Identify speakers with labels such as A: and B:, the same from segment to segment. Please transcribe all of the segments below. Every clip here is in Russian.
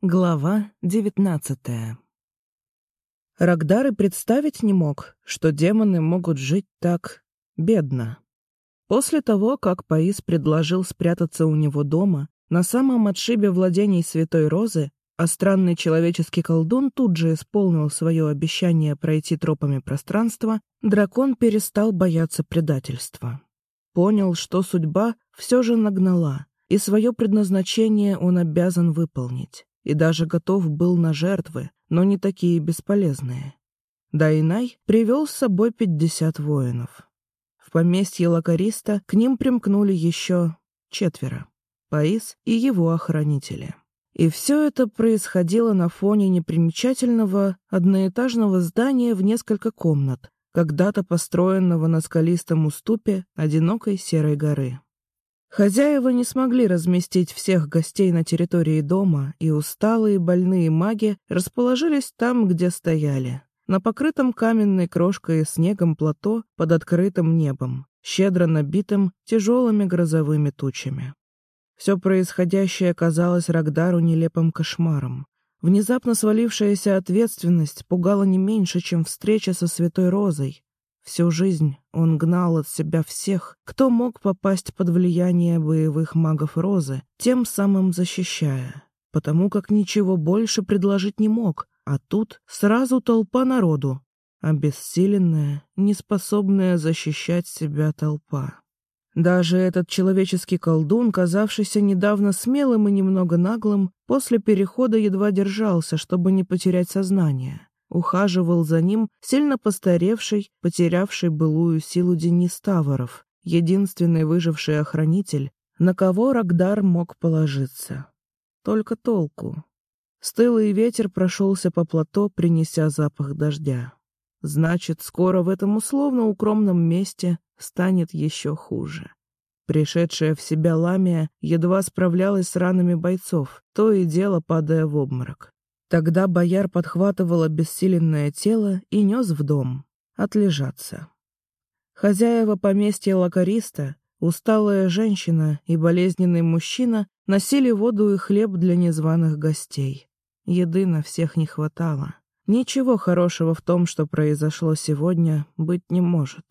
A: Глава девятнадцатая Рагдар и представить не мог, что демоны могут жить так бедно. После того, как Паис предложил спрятаться у него дома, на самом отшибе владений Святой Розы, а странный человеческий колдун тут же исполнил свое обещание пройти тропами пространства, дракон перестал бояться предательства. Понял, что судьба все же нагнала, и свое предназначение он обязан выполнить и даже готов был на жертвы, но не такие бесполезные. Дайнай привел с собой пятьдесят воинов. В поместье Лакариста к ним примкнули еще четверо — Паис и его охранители. И все это происходило на фоне непримечательного одноэтажного здания в несколько комнат, когда-то построенного на скалистом уступе одинокой серой горы. Хозяева не смогли разместить всех гостей на территории дома, и усталые больные маги расположились там, где стояли, на покрытом каменной крошкой и снегом плато под открытым небом, щедро набитым тяжелыми грозовыми тучами. Все происходящее казалось Рагдару нелепым кошмаром. Внезапно свалившаяся ответственность пугала не меньше, чем встреча со Святой Розой, Всю жизнь он гнал от себя всех, кто мог попасть под влияние боевых магов Розы, тем самым защищая, потому как ничего больше предложить не мог, а тут сразу толпа народу, обессиленная, неспособная защищать себя толпа. Даже этот человеческий колдун, казавшийся недавно смелым и немного наглым, после перехода едва держался, чтобы не потерять сознание ухаживал за ним сильно постаревший, потерявший былую силу Денис Таворов, единственный выживший охранитель, на кого Рагдар мог положиться. Только толку. Стылый ветер прошелся по плато, принеся запах дождя. Значит, скоро в этом условно укромном месте станет еще хуже. Пришедшая в себя Ламия едва справлялась с ранами бойцов, то и дело падая в обморок. Тогда бояр подхватывал обессиленное тело и нес в дом, отлежаться. Хозяева поместья лакариста, усталая женщина и болезненный мужчина носили воду и хлеб для незваных гостей. Еды на всех не хватало. Ничего хорошего в том, что произошло сегодня, быть не может.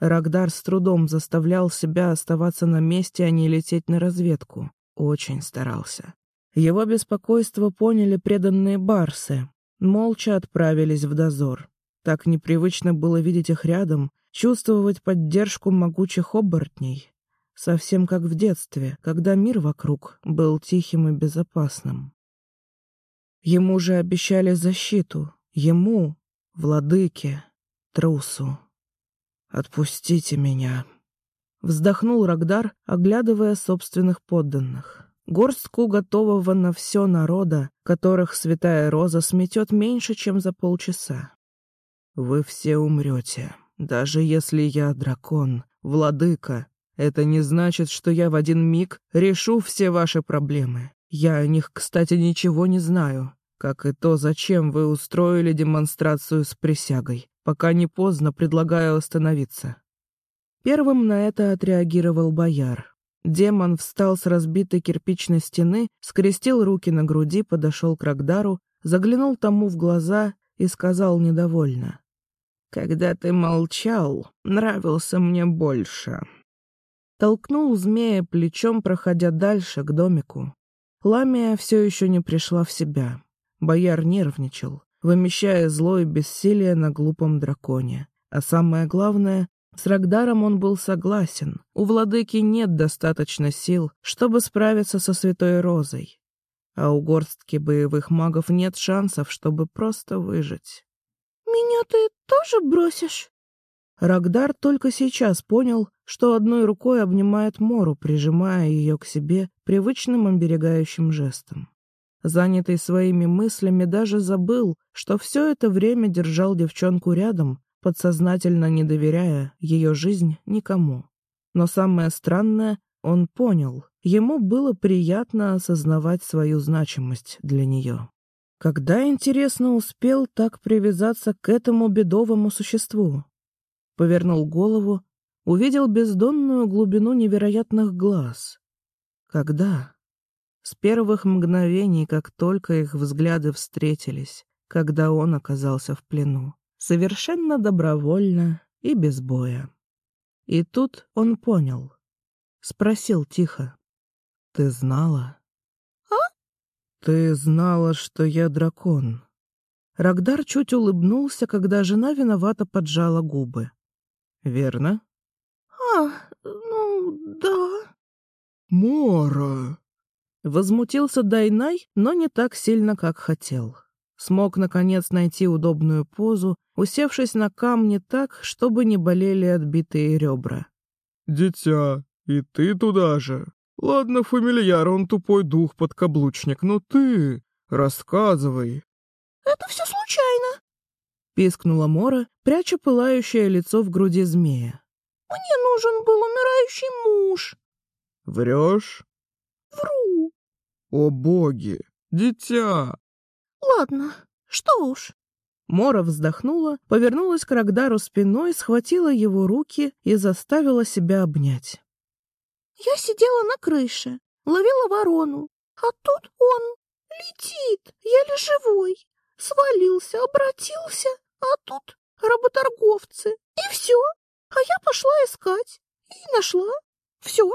A: Рагдар с трудом заставлял себя оставаться на месте, а не лететь на разведку. Очень старался. Его беспокойство поняли преданные барсы, молча отправились в дозор. Так непривычно было видеть их рядом, чувствовать поддержку могучих оборотней. Совсем как в детстве, когда мир вокруг был тихим и безопасным. Ему же обещали защиту. Ему, владыке, трусу. «Отпустите меня!» Вздохнул Рагдар, оглядывая собственных подданных горстку готового на все народа, которых святая роза сметет меньше, чем за полчаса. Вы все умрете, даже если я дракон, владыка. Это не значит, что я в один миг решу все ваши проблемы. Я о них, кстати, ничего не знаю, как и то, зачем вы устроили демонстрацию с присягой. Пока не поздно, предлагаю остановиться. Первым на это отреагировал бояр, Демон встал с разбитой кирпичной стены, скрестил руки на груди, подошел к Рагдару, заглянул тому в глаза и сказал недовольно. «Когда ты молчал, нравился мне больше». Толкнул змея плечом, проходя дальше, к домику. Ламия все еще не пришла в себя. Бояр нервничал, вымещая зло и бессилие на глупом драконе. А самое главное, с Рагдаром он был согласен. У владыки нет достаточно сил, чтобы справиться со Святой Розой. А у горстки боевых магов нет шансов, чтобы просто выжить.
B: «Меня ты тоже бросишь?»
A: Рагдар только сейчас понял, что одной рукой обнимает Мору, прижимая ее к себе привычным оберегающим жестом. Занятый своими мыслями даже забыл, что все это время держал девчонку рядом, подсознательно не доверяя ее жизнь никому. Но самое странное, он понял, ему было приятно осознавать свою значимость для нее. Когда, интересно, успел так привязаться к этому бедовому существу? Повернул голову, увидел бездонную глубину невероятных глаз. Когда? с первых мгновений, как только их взгляды встретились, когда он оказался в плену, совершенно добровольно и без боя. И тут он понял. Спросил тихо. «Ты знала?»
B: «А?»
A: «Ты знала, что я дракон». Рагдар чуть улыбнулся, когда жена виновато поджала губы. «Верно?»
B: «А, ну, да».
A: «Мора!» Возмутился Дайнай, но не так сильно, как хотел. Смог, наконец, найти удобную позу, усевшись на камни так, чтобы не болели отбитые ребра.
C: «Дитя, и ты туда же. Ладно, фамильяр, он тупой дух-подкаблучник, но ты... рассказывай».
B: «Это все случайно», —
A: пискнула Мора, пряча пылающее лицо в груди змея.
B: «Мне нужен был умирающий муж».
C: «Врешь?»
B: «Вру».
C: «О боги! Дитя!»
B: «Ладно, что уж».
A: Мора вздохнула, повернулась к Рагдару спиной, схватила его руки и заставила себя обнять.
B: «Я сидела на крыше, ловила ворону, а тут он летит, еле живой, свалился, обратился, а тут работорговцы, и все. А я пошла искать и нашла. Все».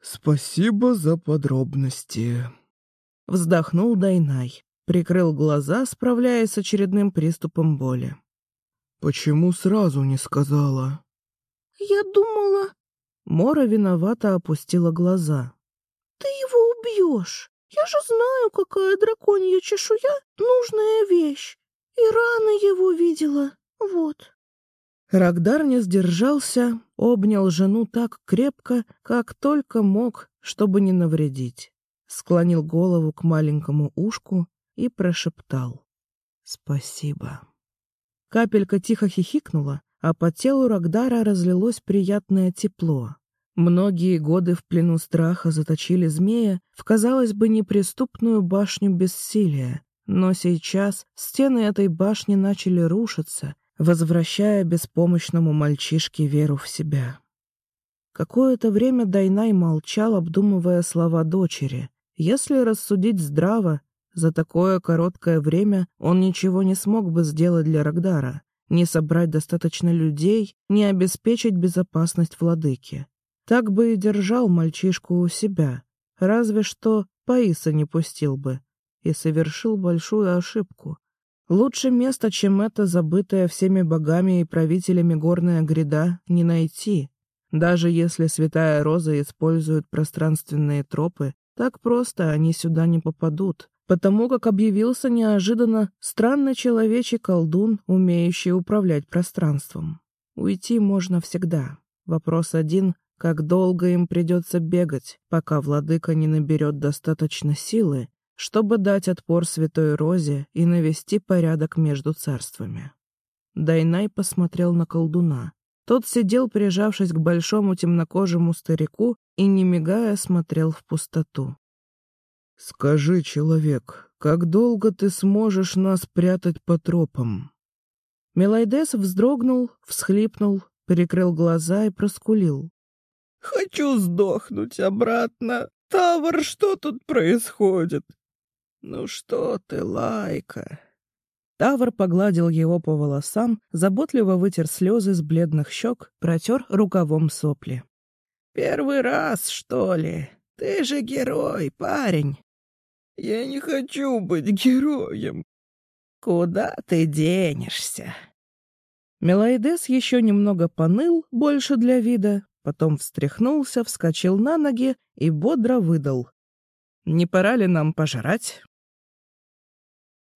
C: «Спасибо за подробности», —
A: вздохнул Дайнай прикрыл глаза, справляясь с очередным приступом боли.
C: «Почему сразу не сказала?»
B: «Я думала...»
A: Мора виновато опустила глаза.
B: «Ты его убьешь. Я же знаю, какая драконья чешуя — нужная вещь. И рано его видела. Вот».
A: Рагдар не сдержался, обнял жену так крепко, как только мог, чтобы не навредить. Склонил голову к маленькому ушку и прошептал «Спасибо». Капелька тихо хихикнула, а по телу Рагдара разлилось приятное тепло. Многие годы в плену страха заточили змея в, казалось бы, неприступную башню бессилия, но сейчас стены этой башни начали рушиться, возвращая беспомощному мальчишке веру в себя. Какое-то время Дайнай молчал, обдумывая слова дочери. Если рассудить здраво, за такое короткое время он ничего не смог бы сделать для Рагдара, не собрать достаточно людей, не обеспечить безопасность владыки. Так бы и держал мальчишку у себя, разве что Паиса не пустил бы, и совершил большую ошибку. Лучше места, чем это забытое всеми богами и правителями горная гряда, не найти. Даже если Святая Роза использует пространственные тропы, так просто они сюда не попадут потому как объявился неожиданно странный человечий колдун, умеющий управлять пространством. Уйти можно всегда. Вопрос один — как долго им придется бегать, пока владыка не наберет достаточно силы, чтобы дать отпор Святой Розе и навести порядок между царствами. Дайнай посмотрел на колдуна. Тот сидел, прижавшись к большому темнокожему старику, и, не мигая, смотрел в пустоту.
C: «Скажи, человек, как долго ты сможешь нас прятать по тропам?»
A: Мелайдес вздрогнул, всхлипнул, перекрыл глаза и проскулил.
D: «Хочу сдохнуть обратно. Тавр, что тут происходит?» «Ну что ты, Лайка?»
A: Тавр погладил его по волосам, заботливо вытер слезы с бледных щек, протер рукавом сопли.
D: «Первый раз, что ли? Ты же герой, парень. Я не хочу быть героем. Куда ты денешься?
A: Мелайдес еще немного поныл, больше для вида, потом встряхнулся, вскочил на ноги и бодро выдал. «Не пора ли нам пожрать?»